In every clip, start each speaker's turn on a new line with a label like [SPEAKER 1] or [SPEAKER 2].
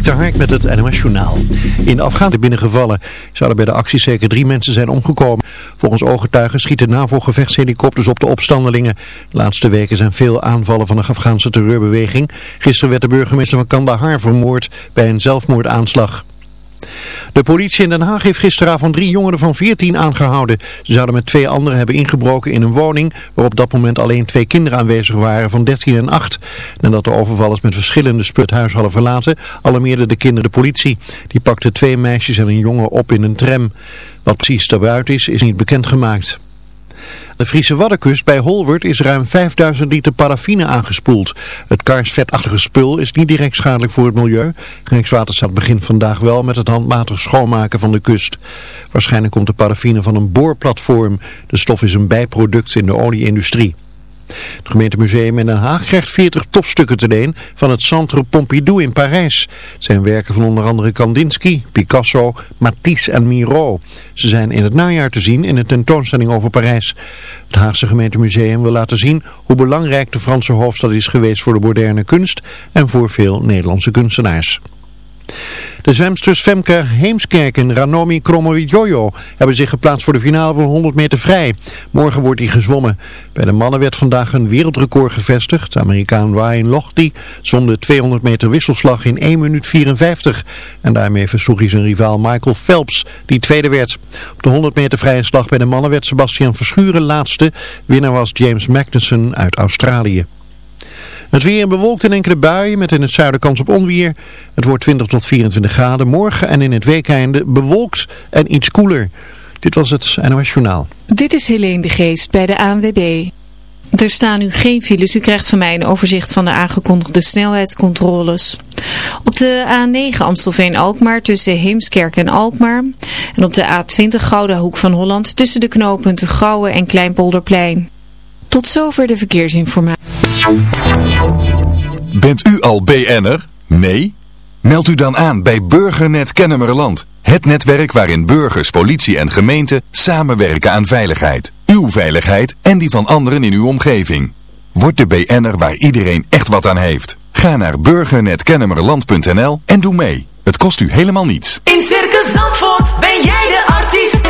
[SPEAKER 1] Dik de Hark met het NOS Journaal. In Afghanistan binnengevallen zouden bij de acties zeker drie mensen zijn omgekomen. Volgens ooggetuigen schieten NAVO-gevechtshelikopters op de opstandelingen. De laatste weken zijn veel aanvallen van de Afghaanse terreurbeweging. Gisteren werd de burgemeester van Kandahar vermoord bij een zelfmoordaanslag. De politie in Den Haag heeft gisteravond drie jongeren van 14 aangehouden. Ze zouden met twee anderen hebben ingebroken in een woning waar op dat moment alleen twee kinderen aanwezig waren van 13 en 8. Nadat de overvallers met verschillende sput het huis hadden verlaten, alarmeerden de kinderen de politie. Die pakte twee meisjes en een jongen op in een tram. Wat precies daarbuiten is, is niet bekendgemaakt de Friese Waddenkust bij Holwert is ruim 5000 liter paraffine aangespoeld. Het kaarsvetachtige spul is niet direct schadelijk voor het milieu. Rijkswaterstaat begint vandaag wel met het handmatig schoonmaken van de kust. Waarschijnlijk komt de paraffine van een boorplatform. De stof is een bijproduct in de olieindustrie. Het gemeentemuseum in Den Haag krijgt 40 topstukken te leen van het Centre Pompidou in Parijs. Het zijn werken van onder andere Kandinsky, Picasso, Matisse en Miro. Ze zijn in het najaar te zien in een tentoonstelling over Parijs. Het Haagse gemeentemuseum wil laten zien hoe belangrijk de Franse hoofdstad is geweest voor de moderne kunst en voor veel Nederlandse kunstenaars. De zwemsters Femke Heemskerk en Ranomi Kromowidjojo hebben zich geplaatst voor de finale van 100 meter vrij. Morgen wordt hij gezwommen. Bij de mannen werd vandaag een wereldrecord gevestigd. De Amerikaan Ryan Lochte zwom 200 meter wisselslag in 1 minuut 54. En daarmee versloeg hij zijn rivaal Michael Phelps, die tweede werd. Op de 100 meter vrije slag bij de mannen werd Sebastian Verschuren laatste. Winnaar was James Magnussen uit Australië. Het weer bewolkt in enkele buien met in het zuiden kans op onweer. Het wordt 20 tot 24 graden. Morgen en in het weekeinde bewolkt en iets koeler. Dit was het NOS Journaal.
[SPEAKER 2] Dit is Helene de Geest bij de ANWB. Er staan nu geen files. U krijgt van mij een overzicht van de aangekondigde snelheidscontroles. Op de A9 Amstelveen-Alkmaar tussen Heemskerk en Alkmaar. En op de A20 Gouda Hoek van Holland tussen de knooppunten Gouwen en Kleinpolderplein. Tot zover de verkeersinformatie.
[SPEAKER 3] Bent u al BN'er? Nee? Meld u dan aan bij Burgernet Kennemerland. Het netwerk waarin burgers, politie en gemeente samenwerken aan veiligheid. Uw veiligheid en die van anderen in uw omgeving. Word de BN'er waar iedereen echt wat aan heeft. Ga naar burgernetkennemerland.nl en doe mee. Het kost u helemaal niets.
[SPEAKER 4] In Circus Zandvoort ben jij de artiest.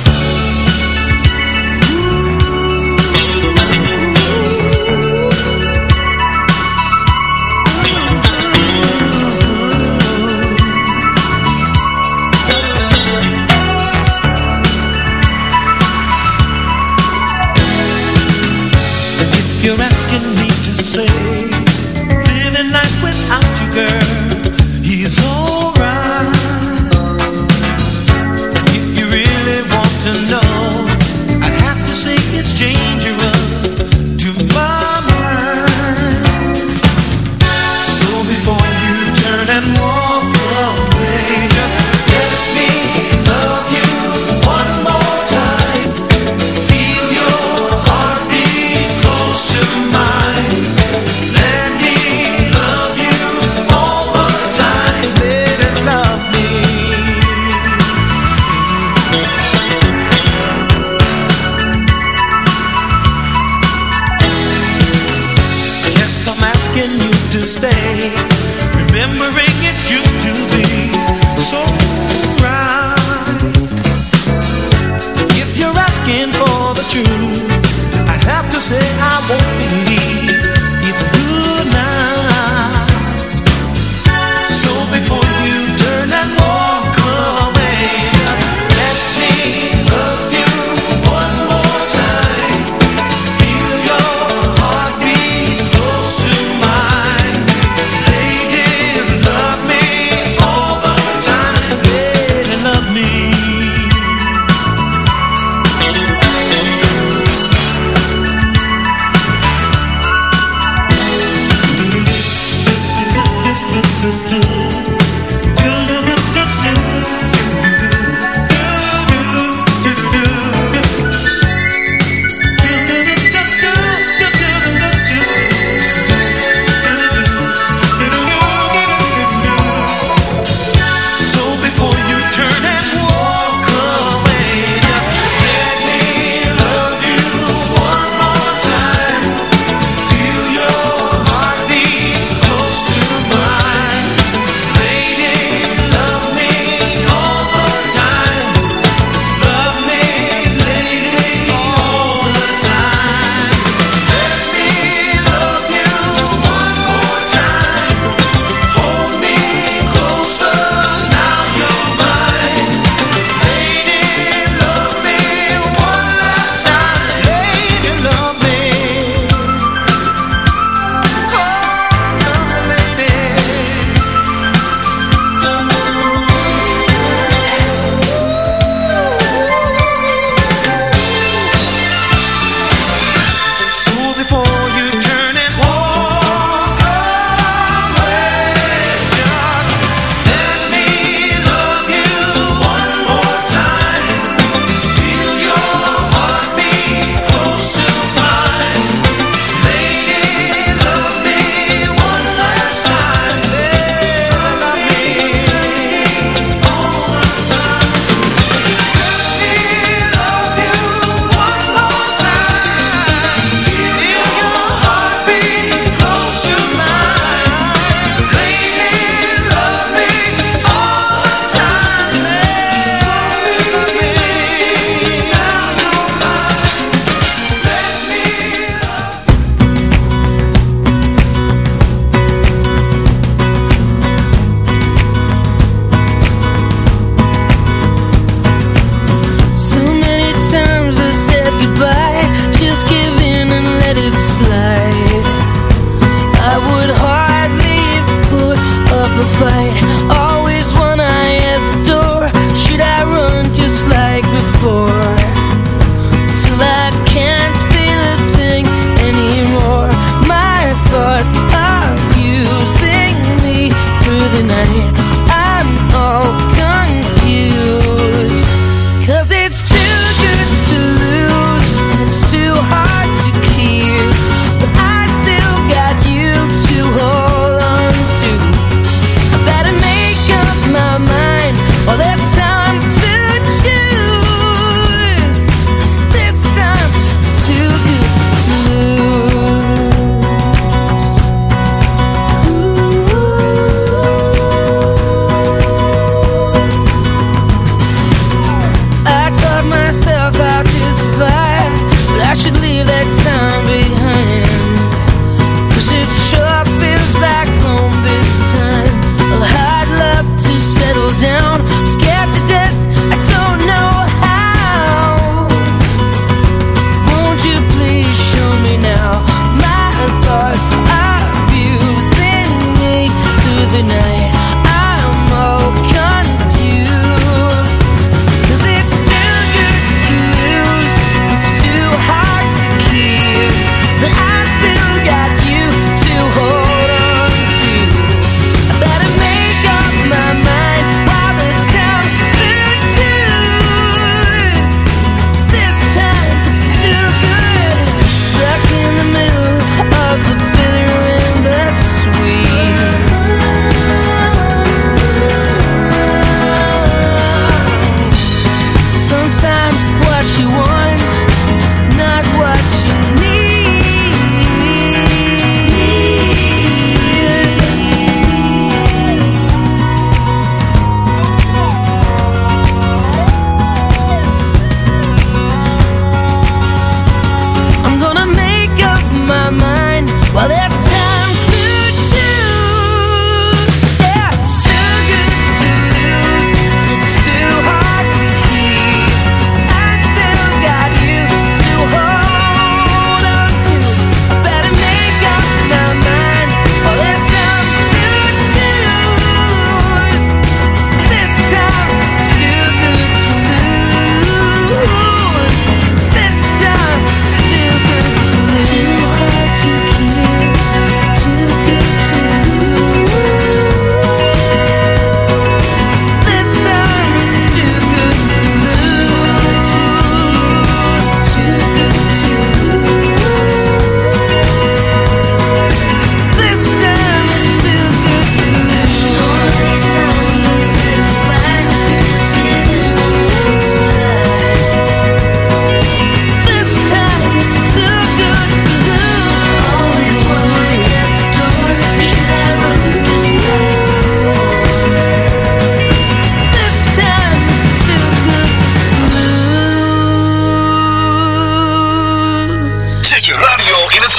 [SPEAKER 5] it's dangerous.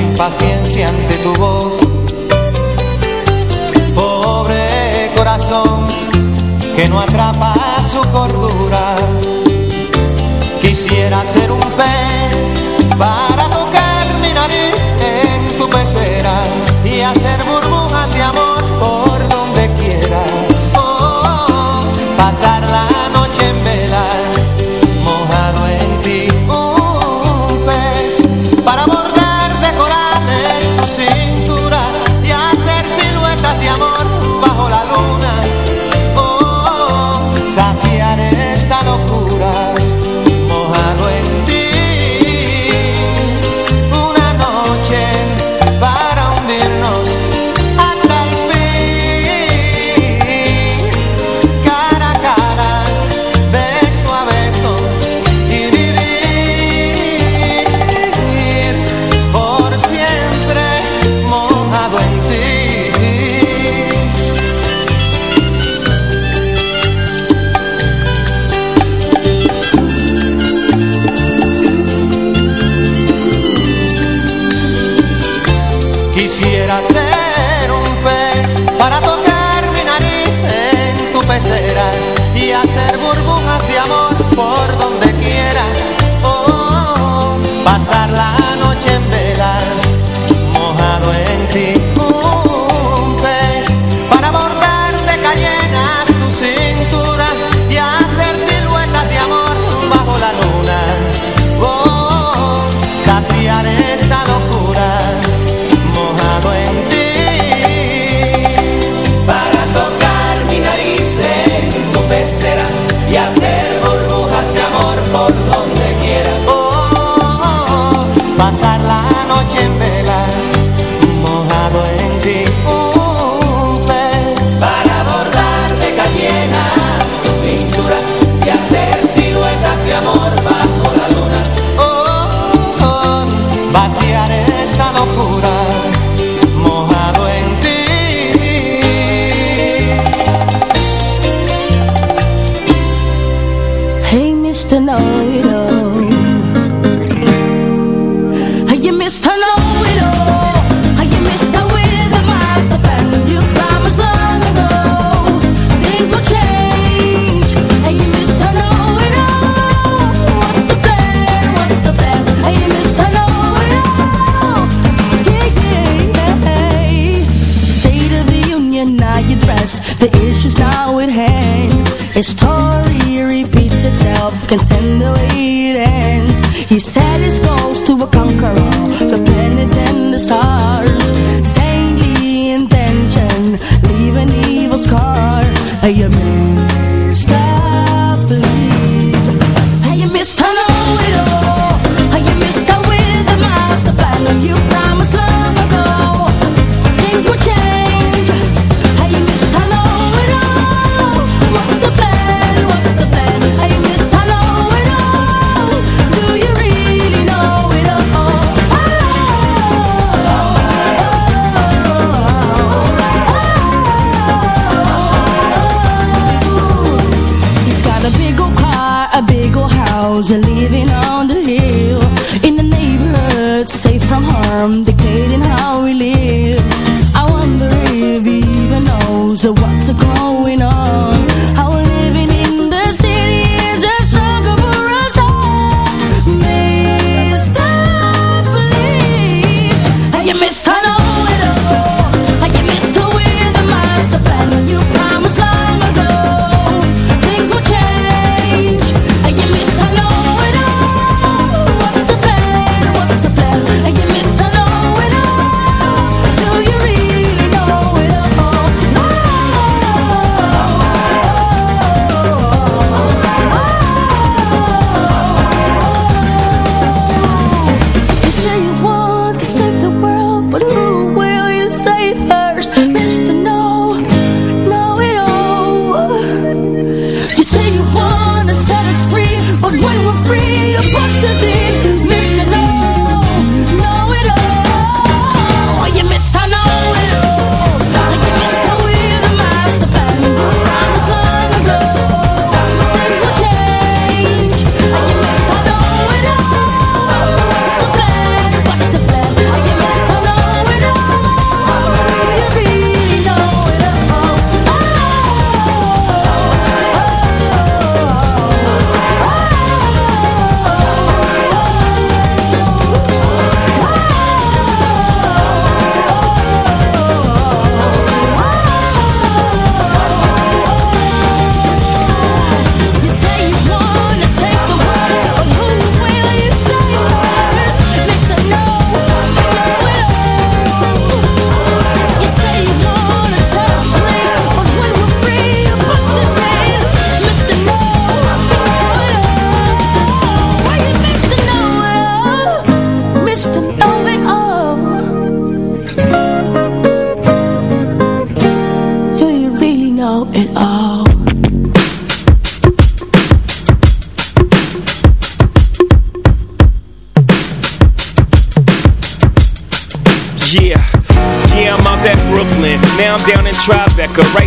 [SPEAKER 6] impaciencia ante tu voz. Pobre corazón que no atrapa su cordura. Quisiera ser un pez. Para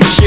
[SPEAKER 7] Game.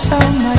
[SPEAKER 8] So much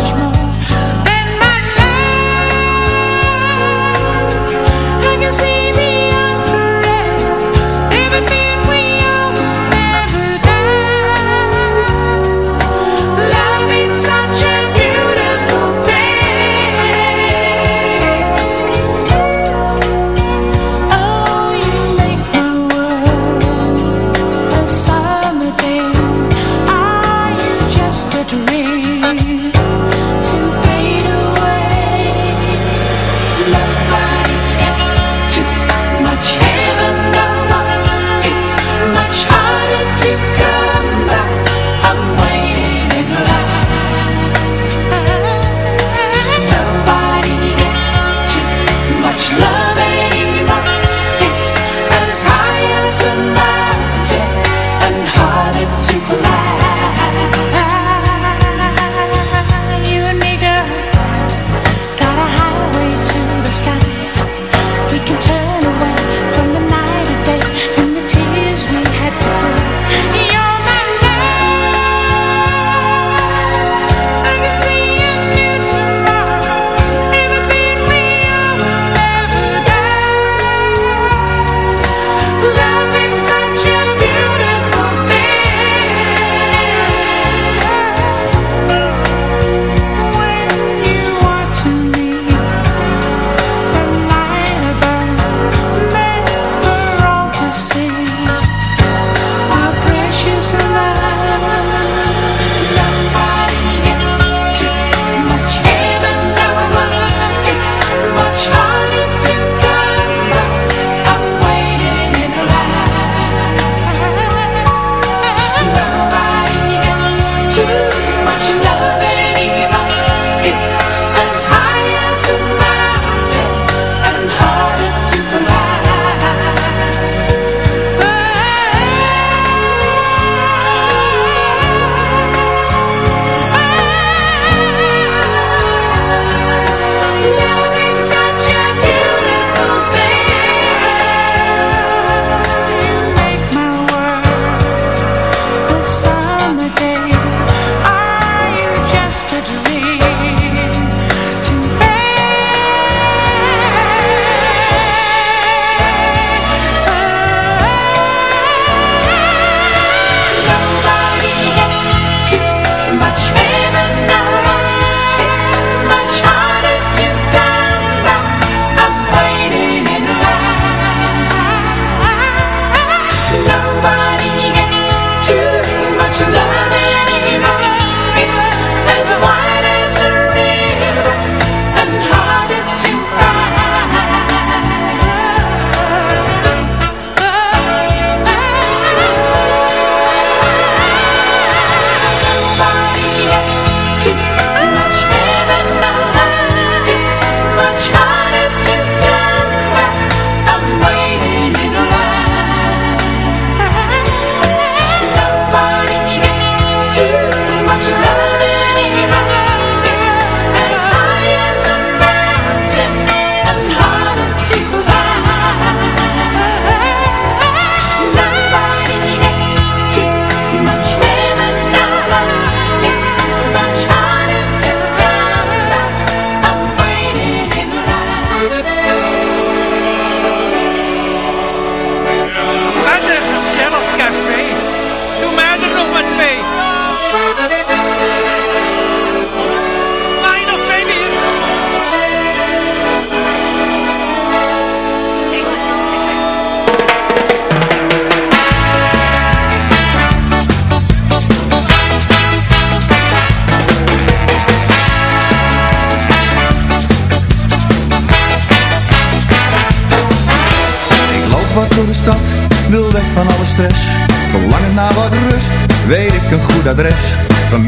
[SPEAKER 9] adres van